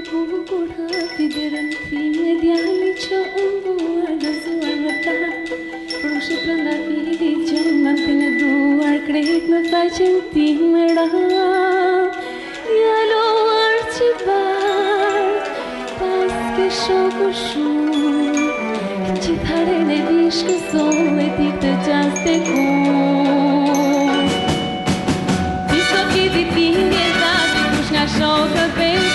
Pukur hati dhe rëndim e djani që unë duar Nëzuar në ta, por është të rënda fili që nëmë të nëduar Kretë në thaj që në tim e rënd Një alohar që bërë, pas kështë shokë shumë Këtë qithare në vishkë zonë ti të qasë të kumë Kështë të kivitin një ta, kështë nga shokë për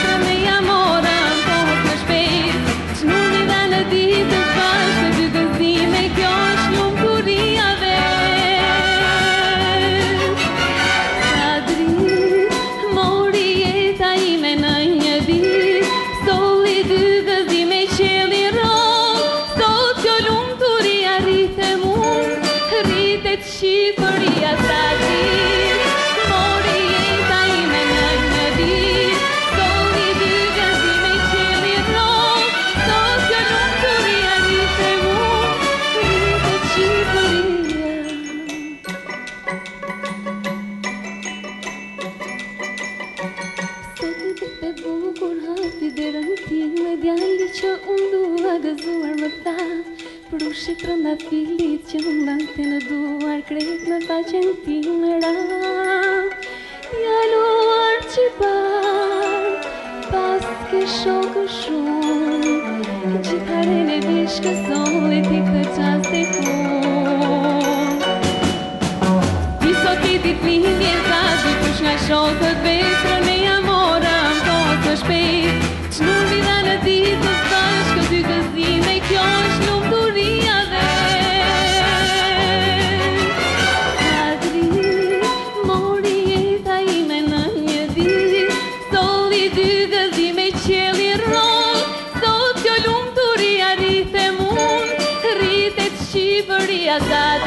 Shqipëria sa ti Mori e ta ime në një dit Do i di gëzime i qëri ro Do të nuk kur i arite mu Rite Shqipëria Së të të të bukur hapi dhe rëntin Me djali që unë duha zuar më thash Prushit të nda filit që në nante në duar krejt në faqen ti në ran Ja luar që par, pas ke shokë shumë Ke që pare në vishka sole ti këtë qas të fun Viso ti ti të një vjeza, dhe kush nga shokët vetë Në një amora, më kohë të shpejt, që në vidanë në ditë dhe zi me qeli rol Sot jo lumë të ria rrithë e mund Rrithë e të shqipëria